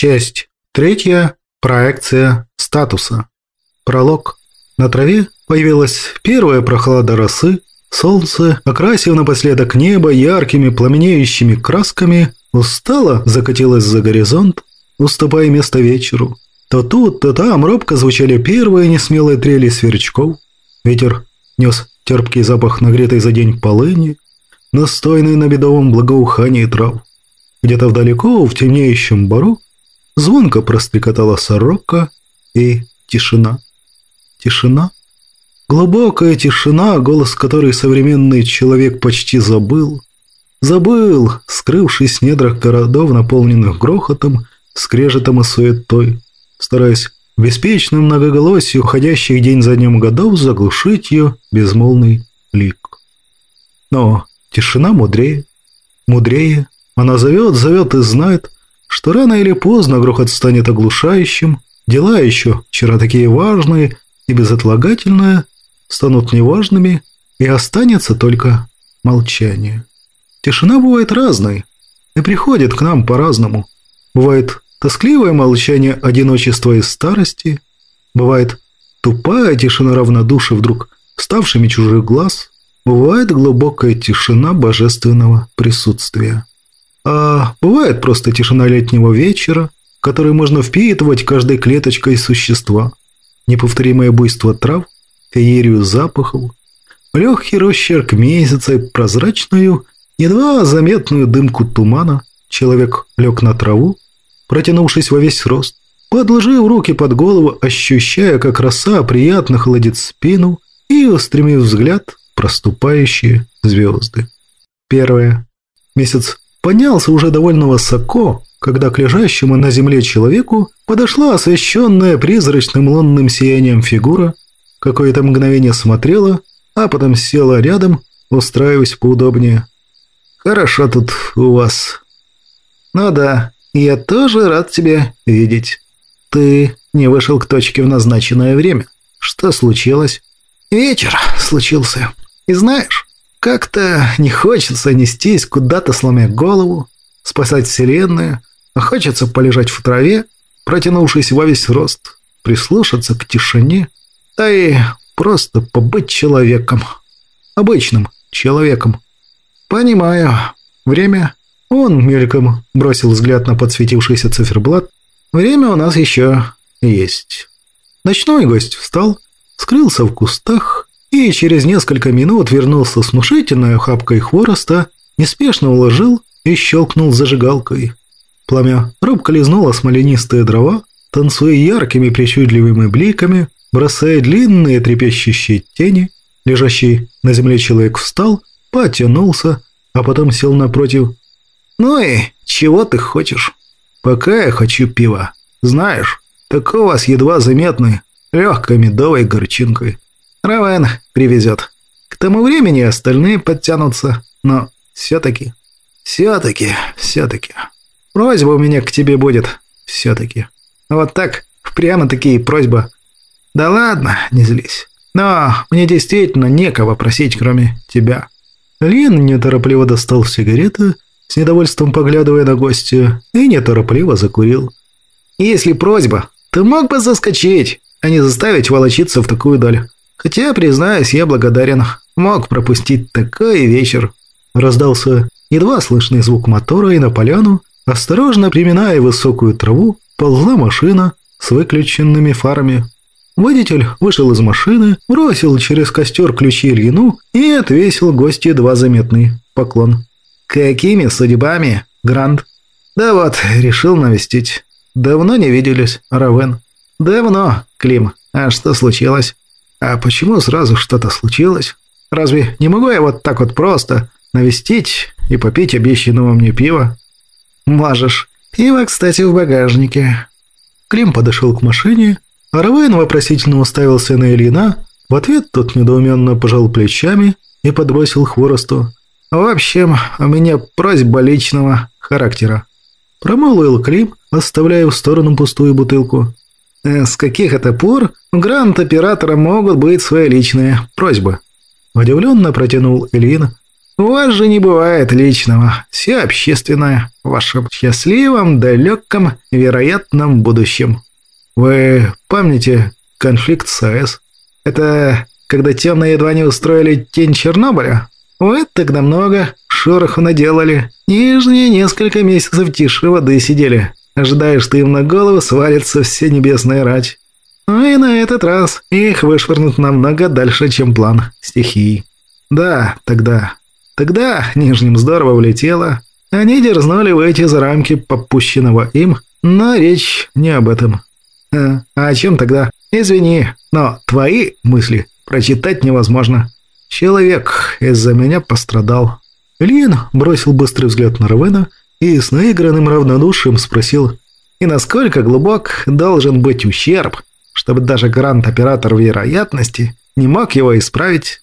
Часть третья. Проекция статуса. Пролог. На траве появилась первая прохлада росы. Солнце, окрасив напоследок небо яркими пламенеющими красками, устало закатилось за горизонт, уступая место вечеру. То тут, то там робко звучали первые несмелые трели сверчков. Ветер нес терпкий запах нагретой за день полыни, настойный на бедовом благоухании трав. Где-то вдалеко, в темнеющем бару, Звонко прострекотала сорока и тишина. Тишина. Глубокая тишина, голос которой современный человек почти забыл. Забыл, скрывшись в недрах городов, наполненных грохотом, скрежетом и суетой, стараясь в беспечном уходящих день за днем годов заглушить ее безмолвный лик. Но тишина мудрее. Мудрее. Она зовет, зовет и знает, что рано или поздно грохот станет оглушающим, дела еще вчера такие важные и безотлагательные станут неважными, и останется только молчание. Тишина бывает разной и приходит к нам по-разному. Бывает тоскливое молчание одиночества и старости, бывает тупая тишина равнодушия вдруг ставшими чужих глаз, бывает глубокая тишина божественного присутствия. А бывает просто тишина летнего вечера, который можно впитывать каждой клеточкой существа. Неповторимое буйство трав, феерию запахов, легкий росчерк месяца и прозрачную, едва заметную дымку тумана. Человек лег на траву, протянувшись во весь рост, подложив руки под голову, ощущая, как роса приятно холодит спину и устремив взгляд проступающие звезды. Первое. Месяц поднялся уже довольно высоко, когда к лежащему на земле человеку подошла освещенная призрачным лунным сиянием фигура, какое-то мгновение смотрела, а потом села рядом, устраиваясь поудобнее. «Хорошо тут у вас». «Ну да, я тоже рад тебя видеть. Ты не вышел к точке в назначенное время. Что случилось?» «Вечер случился. И знаешь, как-то не хочется нестись куда-то, сломя голову, спасать вселенную, а хочется полежать в траве, протянувшись во весь рост, прислушаться к тишине, да и просто побыть человеком. Обычным человеком. Понимаю. Время. Он мельком бросил взгляд на подсветившийся циферблат. Время у нас еще есть. Ночной гость встал, скрылся в кустах и через несколько минут вернулся с внушительной охапкой хвороста, неспешно уложил и щелкнул зажигалкой. Пламя робко лизнуло смоленистые дрова, танцуя яркими причудливыми бликами, бросая длинные трепещущие тени. Лежащий на земле человек встал, потянулся, а потом сел напротив. «Ну и чего ты хочешь?» «Пока я хочу пива. Знаешь, такого с едва заметной, легкой медовой горчинкой». Равен привезет. К тому времени остальные подтянутся, но все-таки, все-таки, все-таки. Просьба у меня к тебе будет, все-таки. Вот так, прямо-таки просьба. Да ладно, не злись. Но мне действительно некого просить, кроме тебя. Лин неторопливо достал сигареты, с недовольством поглядывая на гостя, и неторопливо закурил. «Если просьба, ты мог бы заскочить, а не заставить волочиться в такую даль. Хотя, признаюсь, я благодарен. Мог пропустить такой вечер. Раздался едва слышный звук мотора, и на поляну, осторожно приминая высокую траву, ползла машина с выключенными фарами. Водитель вышел из машины, бросил через костер ключи Ильину и отвесил гостю едва заметный поклон. «Какими судьбами, Грант?» «Да вот, решил навестить. Давно не виделись, Равен». «Давно, Клим. А что случилось?» А почему сразу что-то случилось? Разве не могу я вот так вот просто навестить и попить обещанного мне пива? Можешь. Пиво, кстати, в багажнике. Клим подошел к машине, а Равен вопросительно уставился на Ильина. В ответ тот недоуменно пожал плечами и подбросил хворосту. «В общем, у меня просьба личного характера». Промолвил Клим, оставляя в сторону пустую бутылку. Э, с каких это пор грант-оператора могут быть свои личные просьбы? Удивленно протянул Ильин. У вас же не бывает личного, все общественное, в вашем счастливом, далеком, вероятном будущем. Вы помните конфликт с АЭС? Это когда темные едва не устроили тень Чернобыля? Вы тогда много шороху наделали. Нижние несколько месяцев тише воды сидели, ожидая, что им на голову свалится все небесная рать. Ну и на этот раз их вышвырнут намного дальше, чем план стихий. Да, тогда... Тогда Нижним здорово влетело. Они дерзнули выйти за рамки попущенного им, но речь не об этом. А, а о чем тогда? Извини, но твои мысли прочитать невозможно. Человек из-за меня пострадал. Лин бросил быстрый взгляд на Равена и с наигранным равнодушием спросил, «И насколько глубок должен быть ущерб, чтобы даже грант-оператор вероятности не мог его исправить.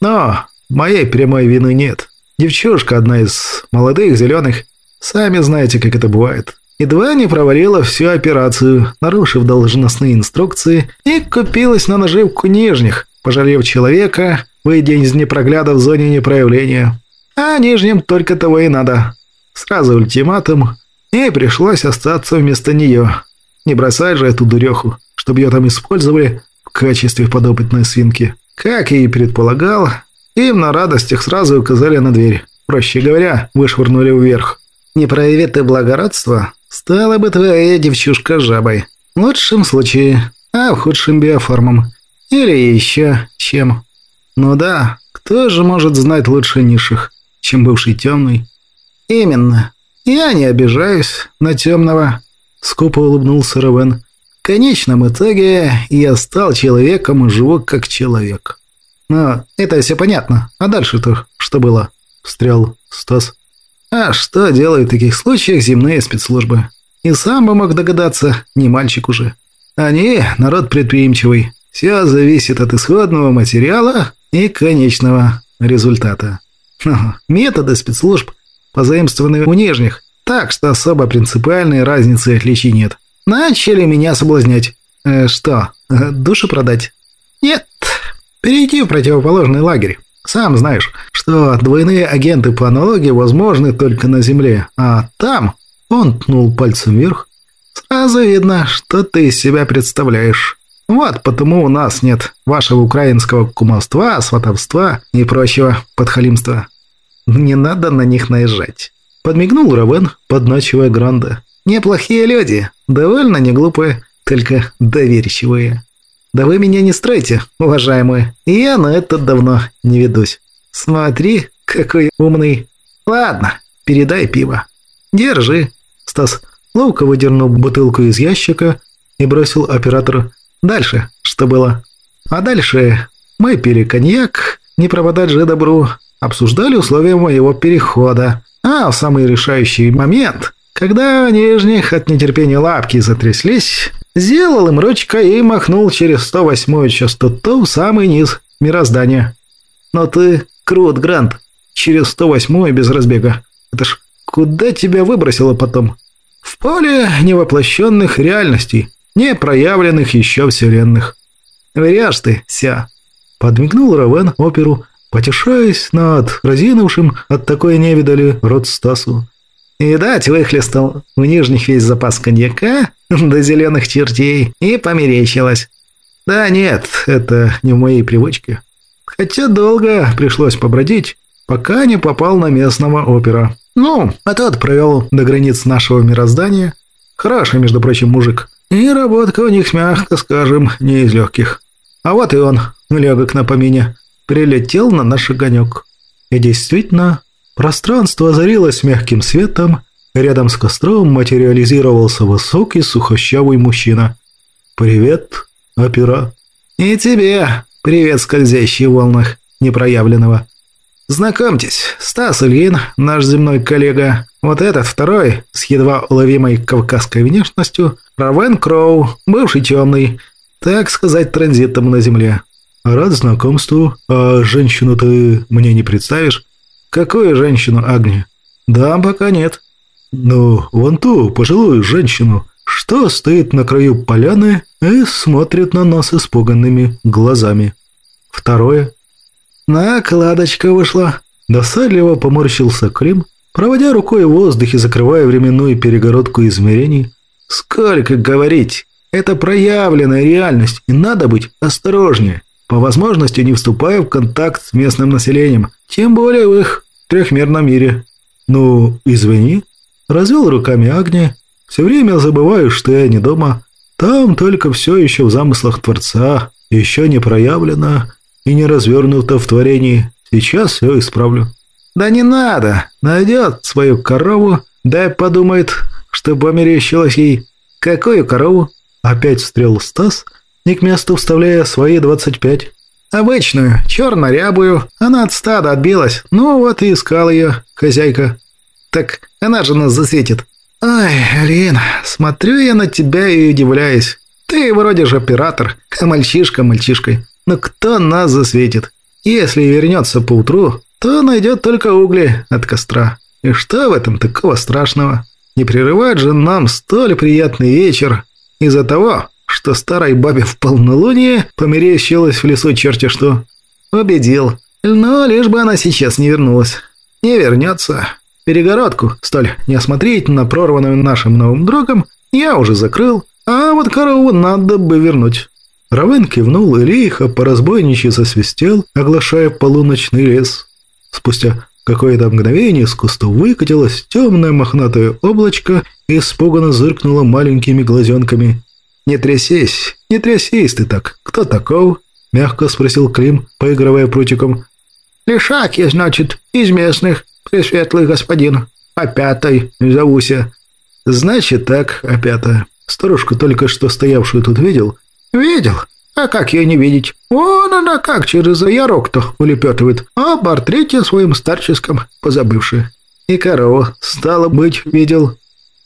Но моей прямой вины нет. Девчушка одна из молодых зеленых. Сами знаете, как это бывает. Едва не провалила всю операцию, нарушив должностные инструкции, и купилась на наживку нижних, пожалев человека, выйдя из непрогляда в зоне непроявления. А нижним только того и надо. Сразу ультиматум, и пришлось остаться вместо нее. Не бросай же эту дуреху чтобы ее там использовали в качестве подопытной свинки. Как и предполагал, им на радостях сразу указали на дверь. Проще говоря, вышвырнули вверх. Не прояви ты благородство, стала бы твоя девчушка жабой. В лучшем случае, а в худшем биоформом. Или еще чем. Ну да, кто же может знать лучше низших, чем бывший темный? Именно. Я не обижаюсь на темного. Скупо улыбнулся Равен конечном итоге я стал человеком и живу как человек. Но это все понятно. А дальше-то что было? Встрял Стас. А что делают в таких случаях земные спецслужбы? И сам бы мог догадаться, не мальчик уже. Они народ предприимчивый. Все зависит от исходного материала и конечного результата. Но методы спецслужб позаимствованы у нижних, так что особо принципиальной разницы отличий нет. Начали меня соблазнять. Э, что, э, душу продать? Нет, перейти в противоположный лагерь. Сам знаешь, что двойные агенты по аналогии возможны только на Земле, а там, он ткнул пальцем вверх, сразу видно, что ты из себя представляешь. Вот потому у нас нет вашего украинского кумовства, сватовства и прочего подхалимства. Не надо на них наезжать. Подмигнул Равен, подначивая Гранда. Неплохие люди, довольно не глупые, только доверчивые. Да вы меня не стройте, уважаемые, я на это давно не ведусь. Смотри, какой умный. Ладно, передай пиво. Держи. Стас ловко выдернул бутылку из ящика и бросил оператору. Дальше что было? А дальше мы пили коньяк, не пропадать же добру, обсуждали условия моего перехода. А в самый решающий момент когда нижних от нетерпения лапки затряслись, сделал им ручка и махнул через 108-ю частоту в самый низ мироздания. Но ты крут, Грант, через 108-ю без разбега. Это ж куда тебя выбросило потом? В поле невоплощенных реальностей, не проявленных еще вселенных. Веряешь ты, ся. Подмигнул Равен оперу, потешаясь над разинувшим от такой невидали рот Стасу. Видать, выхлестал в нижних весь запас коньяка до зеленых чертей и померещилось. Да нет, это не в моей привычке. Хотя долго пришлось побродить, пока не попал на местного опера. Ну, а тот провел до границ нашего мироздания. Хороший, между прочим, мужик. И работка у них, мягко скажем, не из легких. А вот и он, легок на помине, прилетел на наш огонек. И действительно, Пространство озарилось мягким светом, рядом с костром материализировался высокий сухощавый мужчина. «Привет, опера». «И тебе привет, скользящий в волнах непроявленного». «Знакомьтесь, Стас Ильин, наш земной коллега. Вот этот второй, с едва уловимой кавказской внешностью, Равен Кроу, бывший темный, так сказать, транзитом на земле». «Рад знакомству. А женщину ты мне не представишь?» «Какую женщину, Агни?» «Да, пока нет». «Ну, вон ту, пожилую женщину, что стоит на краю поляны и смотрит на нас испуганными глазами». Второе. «Накладочка вышла. Досадливо поморщился Клим, проводя рукой в воздухе, закрывая временную перегородку измерений. «Сколько говорить! Это проявленная реальность, и надо быть осторожнее, по возможности не вступая в контакт с местным населением, тем более в их трехмерном мире». «Ну, извини», – развел руками Агния. «Все время забываю, что я не дома. Там только все еще в замыслах Творца, еще не проявлено и не развернуто в творении. Сейчас все исправлю». «Да не надо! Найдет свою корову, да подумает, что померещилось ей. Какую корову?» Опять встрел Стас, не к месту вставляя свои двадцать пять. «Обычную, черно-рябую. Она от стада отбилась. Ну вот и искал ее, хозяйка. Так она же нас засветит». «Ай, Алин, смотрю я на тебя и удивляюсь. Ты вроде же оператор, а мальчишка мальчишкой. Но кто нас засветит? Если вернется поутру, то найдет только угли от костра. И что в этом такого страшного? Не прерывать же нам столь приятный вечер из-за того, что старой бабе в полнолуние померещилось в лесу черти что. Убедил. Но лишь бы она сейчас не вернулась. Не вернется. Перегородку, столь неосмотрительно прорванную нашим новым другом, я уже закрыл, а вот корову надо бы вернуть. Равен кивнул и лихо по разбойничьи засвистел, оглашая полуночный лес. Спустя какое-то мгновение из кустов выкатилось темное мохнатое облачко и испуганно зыркнуло маленькими глазенками. «Не трясись, не трясись ты так. Кто таков?» – мягко спросил Клим, поигрывая прутиком. «Лишак я, значит, из местных, пресветлый господин. Опятой зовуся». «Значит так, опята. Старушку, только что стоявшую тут, видел?» «Видел. А как ее не видеть? Вон она как через ярок-то улепетывает, а портрете своим старческом позабывший. И корову, стало быть, видел.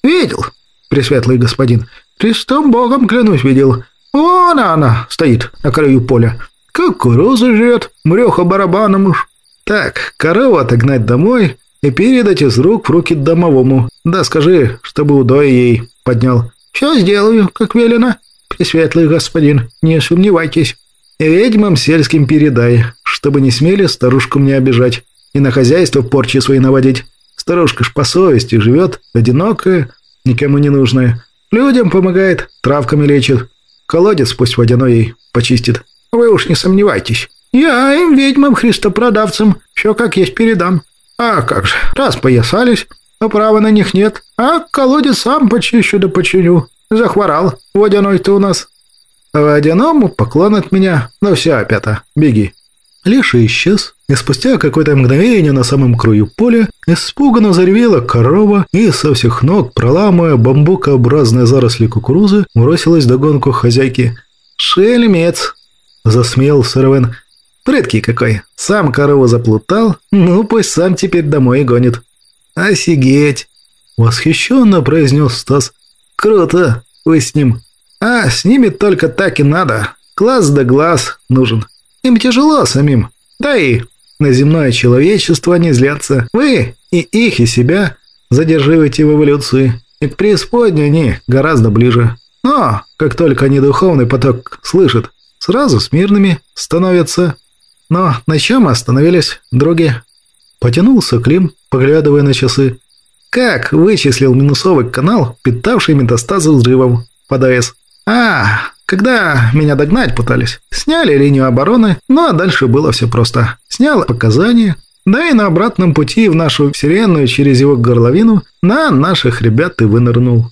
Видел, пресветлый господин. Христом Богом, клянусь, видел. Вон она стоит на краю поля. Кукурузу жрет, мреха барабаном уж. Так, корову отогнать домой и передать из рук в руки домовому. Да скажи, чтобы удой ей поднял. Все сделаю, как велено. Пресветлый господин, не сомневайтесь. Ведьмам сельским передай, чтобы не смели старушку мне обижать и на хозяйство порчи свои наводить. Старушка ж по совести живет, одинокая, никому не нужная. Людям помогает, травками лечит. Колодец пусть водяной ей почистит. Вы уж не сомневайтесь. Я им ведьмам христопродавцам все как есть передам. А как же, раз поясались, а права на них нет, а колодец сам почищу да починю. Захворал. Водяной-то у нас. Водяному поклон от меня. Ну все, опята, беги. Леша исчез, и спустя какое-то мгновение на самом краю поля испуганно заревела корова и со всех ног, проламывая бамбукообразные заросли кукурузы, бросилась догонку хозяйки. «Шельмец!» – засмеял Сарвен. «Прыткий какой! Сам корову заплутал, ну пусть сам теперь домой гонит». «Офигеть!» – восхищенно произнес Стас. «Круто! Вы с ним!» «А, с ними только так и надо. Глаз да глаз нужен. Им тяжело самим. Да и на земное человечество не злятся. Вы и их, и себя задерживаете в эволюции. И к преисподней они гораздо ближе. Но, как только они духовный поток слышат, сразу с мирными становятся. Но на чем остановились, други?» Потянулся Клим, поглядывая на часы. Как вычислил минусовый канал, питавший метастазы взрывом под АЭС? А, когда меня догнать пытались. Сняли линию обороны, ну а дальше было все просто. Снял показания, да и на обратном пути в нашу вселенную через его горловину на наших ребят и вынырнул.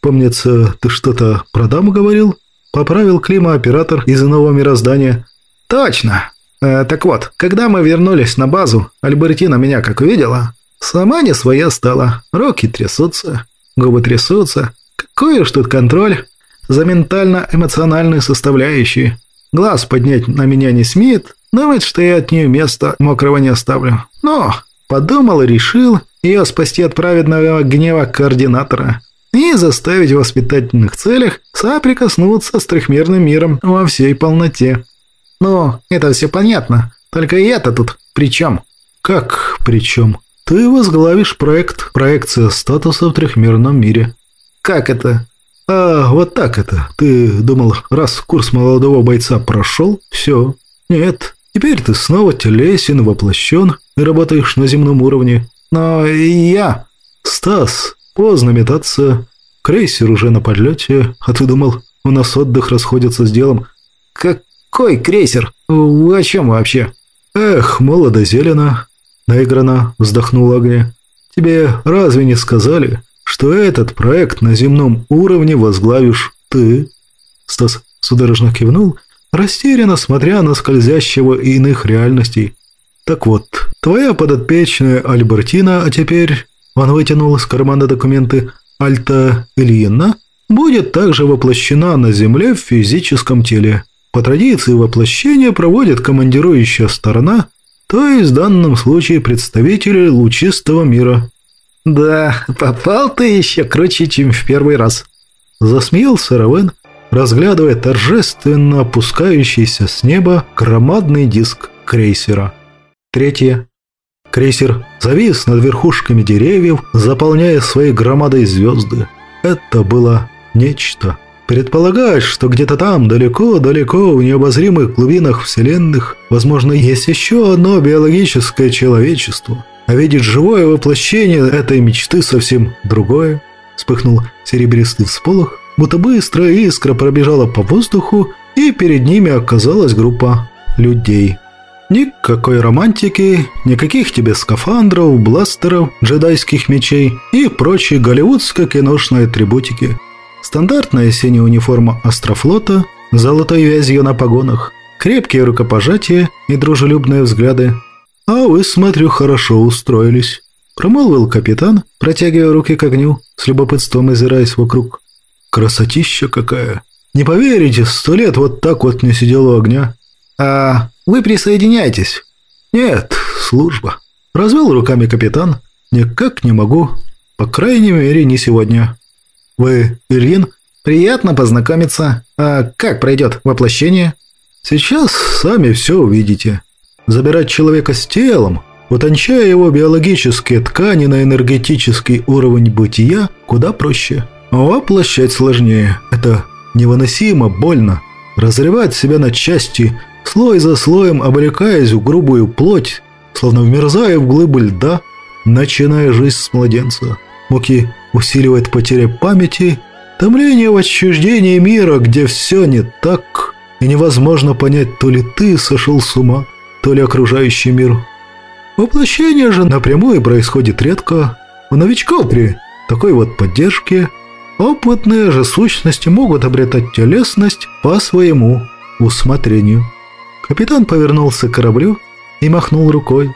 Помнится, ты что-то про даму говорил? Поправил Клима оператор из иного мироздания. Точно. Э, так вот, когда мы вернулись на базу, Альбертина меня как увидела, Сама не своя стала. Руки трясутся, губы трясутся. Какой уж тут контроль за ментально-эмоциональные составляющие. Глаз поднять на меня не смеет, думает, что я от нее места мокрого не оставлю. Но подумал и решил ее спасти от праведного гнева координатора и заставить в воспитательных целях соприкоснуться с трехмерным миром во всей полноте. Ну, это все понятно, только я-то тут при чем? Как при чем? Ты возглавишь проект «Проекция статуса в трехмерном мире». Как это? А, вот так это. Ты думал, раз курс молодого бойца прошел, все. Нет, теперь ты снова телесен, воплощен, и работаешь на земном уровне. Но я... Стас, поздно метаться. Крейсер уже на подлете, а ты думал, у нас отдых расходится с делом. Какой крейсер? Вы о чем вообще? Эх, молодо-зелено. Наиграно вздохнула Агния. Тебе разве не сказали, что этот проект на земном уровне возглавишь ты?» Стас судорожно кивнул, растерянно смотря на скользящего иных реальностей. «Так вот, твоя подопечная Альбертина, а теперь...» Он вытянул из кармана документы «Альта Ильина» будет также воплощена на Земле в физическом теле. По традиции воплощение проводит командирующая сторона, то есть в данном случае представители лучистого мира. «Да, попал ты еще круче, чем в первый раз», – засмеялся Равен, разглядывая торжественно опускающийся с неба громадный диск крейсера. Третье. Крейсер завис над верхушками деревьев, заполняя своей громадой звезды. Это было нечто. Предполагать, что где-то там, далеко-далеко, в необозримых глубинах вселенных, возможно, есть еще одно биологическое человечество – а видеть живое воплощение этой мечты совсем другое. Вспыхнул серебристый всполох, будто быстрая искра пробежала по воздуху, и перед ними оказалась группа людей. Никакой романтики, никаких тебе скафандров, бластеров, джедайских мечей и прочей голливудской киношной атрибутики. Стандартная синяя униформа астрофлота, золотой вязью на погонах, крепкие рукопожатия и дружелюбные взгляды, «А вы, смотрю, хорошо устроились», – промолвил капитан, протягивая руки к огню, с любопытством озираясь вокруг. «Красотища какая! Не поверите, сто лет вот так вот не сидел огня. А вы присоединяйтесь?» «Нет, служба», – развел руками капитан. «Никак не могу. По крайней мере, не сегодня». «Вы Ильин?» «Приятно познакомиться. А как пройдет воплощение?» «Сейчас сами все увидите». Забирать человека с телом, утончая его биологические ткани на энергетический уровень бытия, куда проще. Воплощать сложнее. Это невыносимо больно. Разрывать себя на части, слой за слоем облекаясь в грубую плоть, словно вмерзая в глыбы льда, начиная жизнь с младенца. Муки усиливает потеря памяти, томление в отчуждении мира, где все не так, и невозможно понять, то ли ты сошел с ума, то ли окружающий мир. Воплощение же напрямую происходит редко. У новичков при такой вот поддержке опытные же сущности могут обретать телесность по своему усмотрению. Капитан повернулся к кораблю и махнул рукой.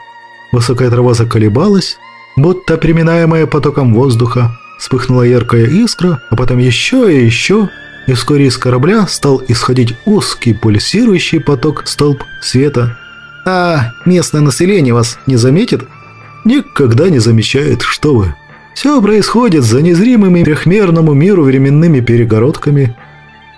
Высокая трава заколебалась, будто приминаемая потоком воздуха. Вспыхнула яркая искра, а потом еще и еще, и вскоре из корабля стал исходить узкий пульсирующий поток столб света. А местное население вас не заметит? Никогда не замечает, что вы. Все происходит за незримыми трехмерному миру временными перегородками.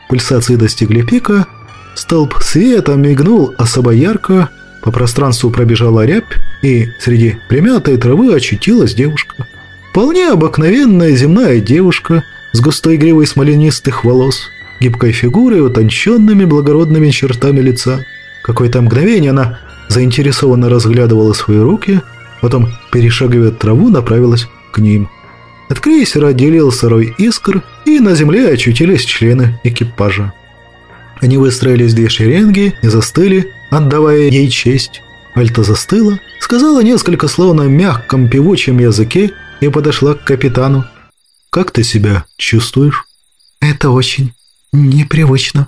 Пульсации достигли пика, столб света мигнул особо ярко, по пространству пробежала рябь, и среди примятой травы очутилась девушка. Вполне обыкновенная земная девушка с густой гривой смоленистых волос, гибкой фигурой утонченными благородными чертами лица. Какое-то мгновение она заинтересованно разглядывала свои руки, потом, перешагивая траву, направилась к ним. От крейсера отделился рой искр, и на земле очутились члены экипажа. Они выстроились две шеренги и застыли, отдавая ей честь. Альта застыла, сказала несколько слов на мягком певучем языке и подошла к капитану. «Как ты себя чувствуешь?» «Это очень непривычно».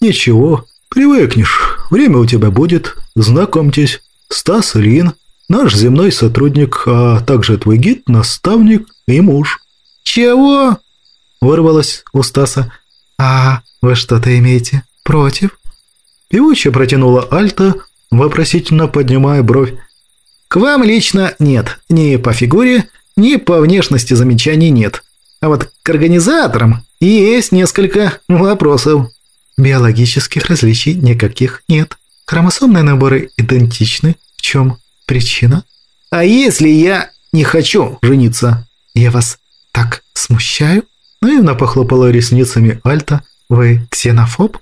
«Ничего, привыкнешь. Время у тебя будет. Знакомьтесь, Стас Ильин, наш земной сотрудник, а также твой гид, наставник и муж». «Чего?» – вырвалось у Стаса. «А вы что-то имеете против?» Певучая протянула Альта, вопросительно поднимая бровь. «К вам лично нет. Ни по фигуре, ни по внешности замечаний нет. А вот к организаторам есть несколько вопросов». Биологических различий никаких нет. Хромосомные наборы идентичны. В чем причина? А если я не хочу жениться? Я вас так смущаю? Наивно похлопала ресницами Альта. Вы ксенофоб?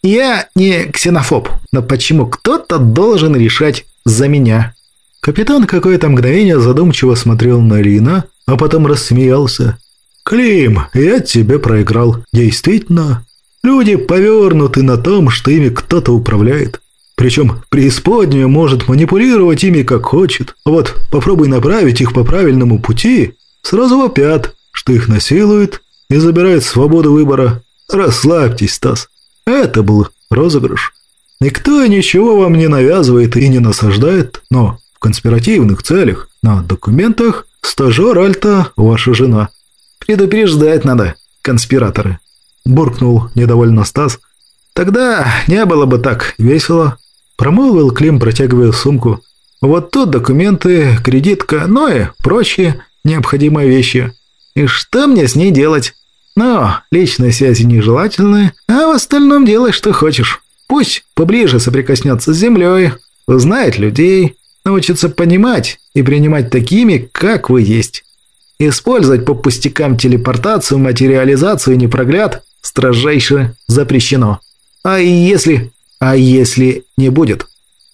Я не ксенофоб, но почему кто-то должен решать за меня? Капитан какое-то мгновение задумчиво смотрел на Лина, а потом рассмеялся. «Клим, я тебе проиграл. Действительно, люди повернуты на том, что ими кто-то управляет. Причем преисподняя может манипулировать ими как хочет. А вот попробуй направить их по правильному пути, сразу вопят, что их насилуют и забирают свободу выбора. Расслабьтесь, Стас. Это был розыгрыш. Никто ничего вам не навязывает и не насаждает, но в конспиративных целях на документах стажер Альта ваша жена. Предупреждать надо, конспираторы. Буркнул недовольно Стас. Тогда не было бы так весело. Промолвил Клим, протягивая сумку. Вот тут документы, кредитка, ну и прочие необходимые вещи. И что мне с ней делать? Но личные связи нежелательны, а в остальном делай, что хочешь. Пусть поближе соприкоснется с землей, узнает людей, научится понимать и принимать такими, как вы есть. Использовать по пустякам телепортацию, материализацию и непрогляд строжайше запрещено. А если... А если не будет?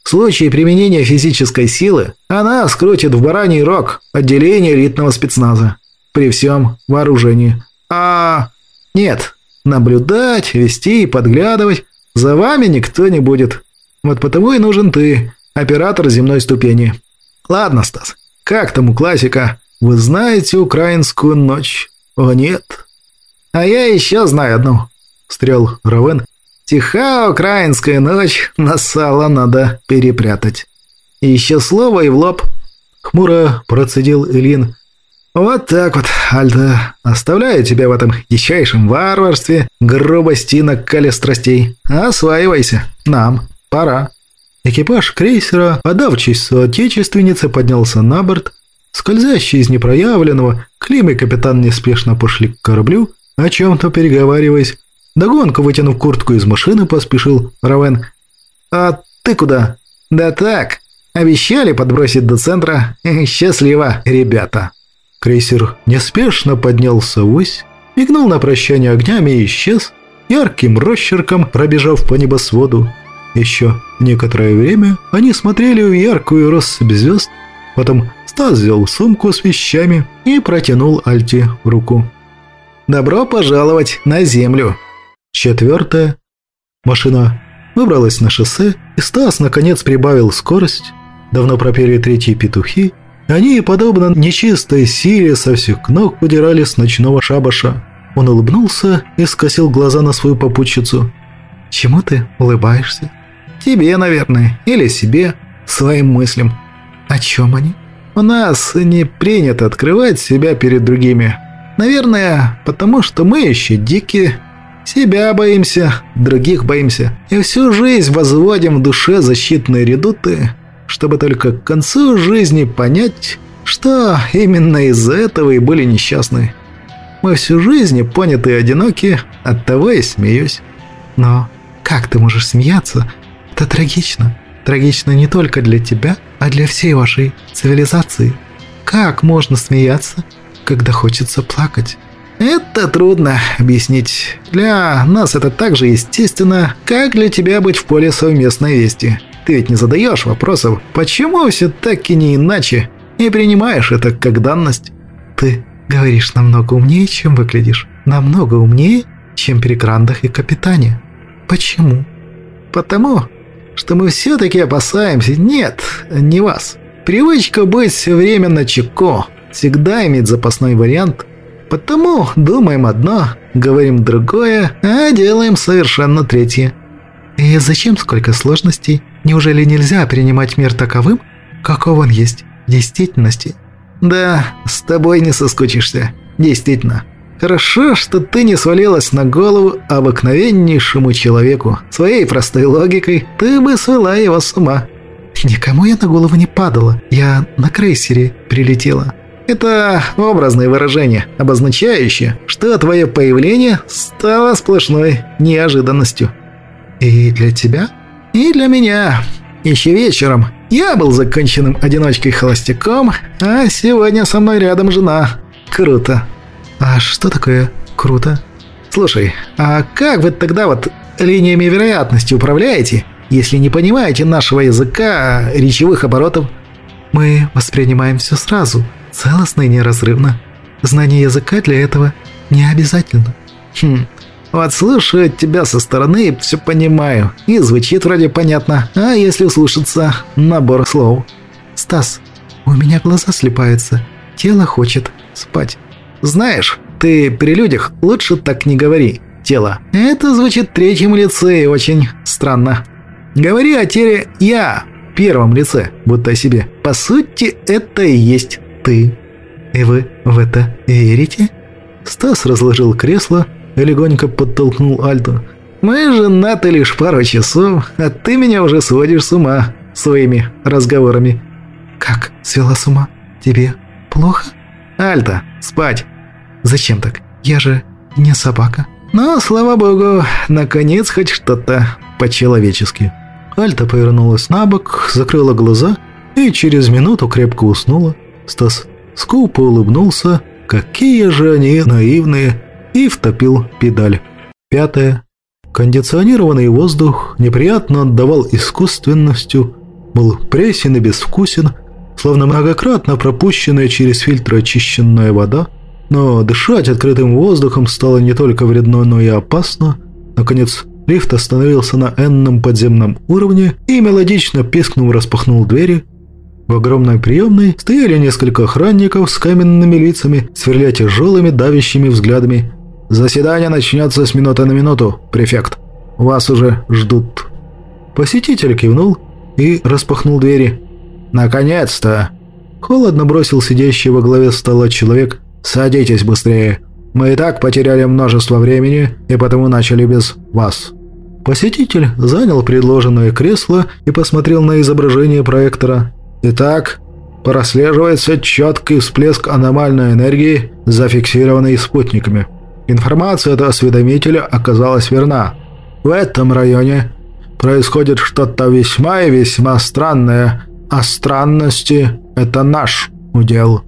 В случае применения физической силы она скрутит в бараний рог отделение элитного спецназа при всем вооружении. А нет, наблюдать, вести и подглядывать за вами никто не будет. Вот потому и нужен ты, оператор земной ступени. Ладно, Стас, как там у классика? Вы знаете украинскую ночь? О, нет. А я еще знаю одну. Стрел Равен. Тиха украинская ночь, на сало надо перепрятать. Еще слово и в лоб. Хмуро процедил Ильин. Вот так вот, Альта. Оставляю тебя в этом дичайшем варварстве, грубости на кале страстей. Осваивайся. Нам пора. Экипаж крейсера, отдав честь соотечественнице, поднялся на борт. Скользящий из непроявленного, Клим и капитан неспешно пошли к кораблю, о чем-то переговариваясь. Догонку, вытянув куртку из машины, поспешил Равен. «А ты куда?» «Да так. Обещали подбросить до центра. Счастливо, ребята». Крейсер неспешно поднялся ввысь, мигнул на прощание огнями и исчез, ярким росчерком пробежав по небосводу. Еще некоторое время они смотрели в яркую россыпь звезд, потом Стас взял сумку с вещами и протянул Альте руку. «Добро пожаловать на землю!» Четвертое. Машина выбралась на шоссе, и Стас наконец прибавил скорость. Давно пропели третьи петухи, они, подобно нечистой силе, со всех ног удирали с ночного шабаша. Он улыбнулся и скосил глаза на свою попутчицу. «Чему ты улыбаешься?» «Тебе, наверное, или себе, своим мыслям». «О чем они?» «У нас не принято открывать себя перед другими. Наверное, потому что мы еще дикие, себя боимся, других боимся, и всю жизнь возводим в душе защитные редуты, чтобы только к концу жизни понять, что именно из-за этого и были несчастны. Мы всю жизнь поняты и одиноки, оттого и смеюсь. Но как ты можешь смеяться? Это трагично. Трагично не только для тебя, а для всей вашей цивилизации. Как можно смеяться, когда хочется плакать? Это трудно объяснить. Для нас это так же естественно, как для тебя быть в поле совместной вести. Ты ведь не задаешь вопросов, почему все так и не иначе, и принимаешь это как данность. Ты говоришь намного умнее, чем выглядишь. Намного умнее, чем при грандах и капитане. Почему? Потому, что мы все-таки опасаемся. Нет, не вас. Привычка быть все время на чеку, всегда иметь запасной вариант – Потому думаем одно, говорим другое, а делаем совершенно третье. И зачем сколько сложностей? Неужели нельзя принимать мир таковым, каков он есть в действительности? Да, с тобой не соскучишься. Действительно. Хорошо, что ты не свалилась на голову обыкновеннейшему человеку. Своей простой логикой ты бы свела его с ума. Никому я на голову не падала. Я на крейсере прилетела. Это образное выражение, обозначающее, что твое появление стало сплошной неожиданностью. И для тебя? И для меня. Еще вечером я был законченным одиночкой-холостяком, а сегодня со мной рядом жена. Круто. А что такое круто? Слушай, а как вы тогда вот линиями вероятности управляете, если не понимаете нашего языка, речевых оборотов? Мы воспринимаем все сразу, целостно и неразрывно. Знание языка для этого не обязательно. Хм, вот слушаю тебя со стороны, все понимаю. И звучит вроде понятно. А если слушаться, набор слов. Стас, у меня глаза слепаются. Тело хочет спать. Знаешь, ты при людях лучше так не говори. Тело. Это звучит в третьем лице и очень странно. Говори о теле «я» в первом лице, будто о себе. По сути, это и есть ты. И вы в это верите? Стас разложил кресло и легонько подтолкнул Альту. «Мы женаты лишь пару часов, а ты меня уже сводишь с ума своими разговорами». «Как свела с ума? Тебе плохо?» «Альта, спать!» «Зачем так? Я же не собака». «Ну, слава богу, наконец хоть что-то по-человечески». Альта повернулась на бок, закрыла глаза и через минуту крепко уснула. Стас скупо улыбнулся. Какие же они наивные! И втопил педаль. Пятое. Кондиционированный воздух неприятно отдавал искусственностью, был пресен и безвкусен, словно многократно пропущенная через фильтр очищенная вода. Но дышать открытым воздухом стало не только вредно, но и опасно. Наконец, лифт остановился на энном подземном уровне и, мелодично пискнув, распахнул двери. В огромной приемной стояли несколько охранников с каменными лицами, сверля тяжелыми давящими взглядами. «Заседание начнется с минуты на минуту, префект. Вас уже ждут». Посетитель кивнул и распахнул двери. «Наконец-то!» Холодно бросил сидящий во главе стола человек. «Садитесь быстрее. Мы и так потеряли множество времени, и потому начали без вас». Посетитель занял предложенное кресло и посмотрел на изображение проектора. «Итак, прослеживается четкий всплеск аномальной энергии, зафиксированный спутниками. Информация от осведомителя оказалась верна. В этом районе происходит что-то весьма и весьма странное, а странности – это наш удел.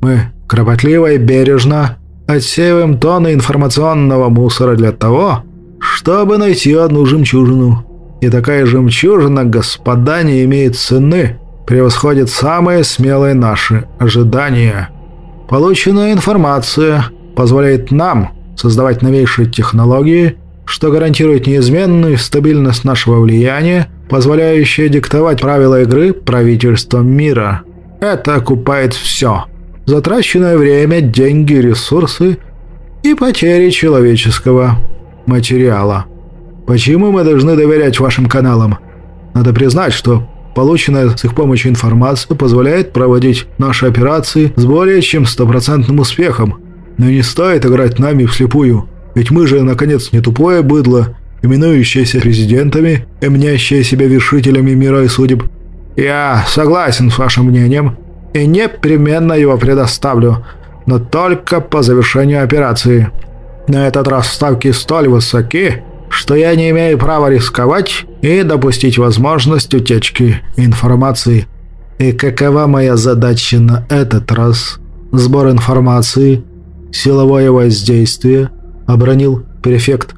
Мы кропотливо и бережно отсеиваем тонны информационного мусора для того, чтобы найти одну жемчужину. И такая жемчужина, господа, не имеет цены, превосходит самые смелые наши ожидания. Полученная информация позволяет нам создавать новейшие технологии, что гарантирует неизменную стабильность нашего влияния – позволяющая диктовать правила игры правительством мира. Это окупает все. Затраченное время, деньги, ресурсы и потери человеческого материала. Почему мы должны доверять вашим каналам? Надо признать, что полученная с их помощью информация позволяет проводить наши операции с более чем стопроцентным успехом. Но не стоит играть нами вслепую, ведь мы же, наконец, не тупое быдло, именующиеся президентами и мнящие себя вершителями мира и судеб. Я согласен с вашим мнением и непременно его предоставлю, но только по завершению операции. На этот раз ставки столь высоки, что я не имею права рисковать и допустить возможность утечки информации. И какова моя задача на этот раз? Сбор информации, силовое воздействие, обронил префект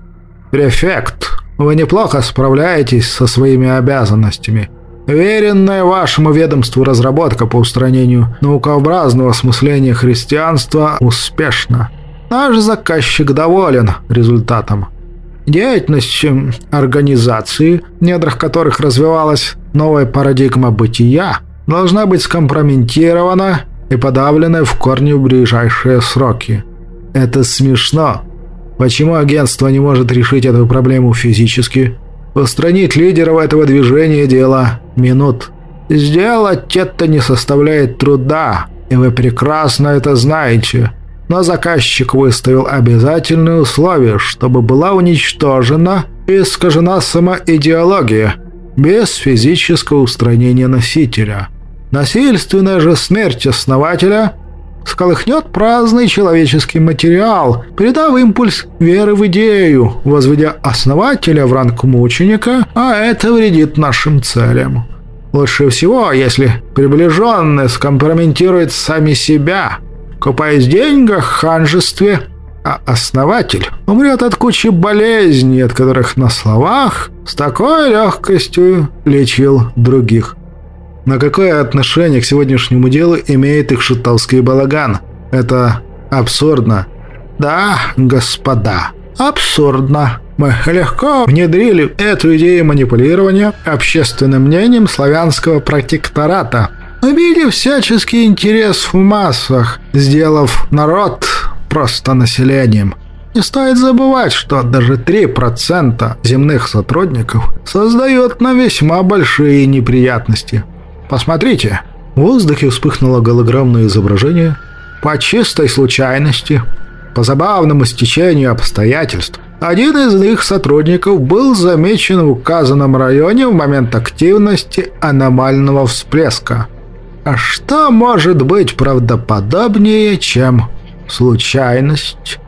«Префект, вы неплохо справляетесь со своими обязанностями. Веренная вашему ведомству разработка по устранению наукообразного осмысления христианства успешна. Наш заказчик доволен результатом. Деятельность организации, в недрах которых развивалась новая парадигма бытия, должна быть скомпрометирована и подавлена в корне в ближайшие сроки. Это смешно, Почему агентство не может решить эту проблему физически? Устранить лидеров этого движения – дело минут. Сделать это не составляет труда, и вы прекрасно это знаете. Но заказчик выставил обязательные условия, чтобы была уничтожена и искажена сама идеология, без физического устранения носителя. Насильственная же смерть основателя сколыхнет праздный человеческий материал, придав импульс веры в идею, возведя основателя в ранг мученика, а это вредит нашим целям. Лучше всего, если приближенные скомпрометируют сами себя, купаясь в деньгах, ханжестве, а основатель умрет от кучи болезней, от которых на словах с такой легкостью лечил других. Но какое отношение к сегодняшнему делу имеет их шутовский балаган? Это абсурдно. Да, господа, абсурдно. Мы легко внедрили эту идею манипулирования общественным мнением славянского протектората, убили всяческий интерес в массах, сделав народ просто населением. Не стоит забывать, что даже 3% земных сотрудников создают на весьма большие неприятности. Посмотрите. В воздухе вспыхнуло голограммное изображение. По чистой случайности, по забавному стечению обстоятельств, один из их сотрудников был замечен в указанном районе в момент активности аномального всплеска. А что может быть правдоподобнее, чем случайность?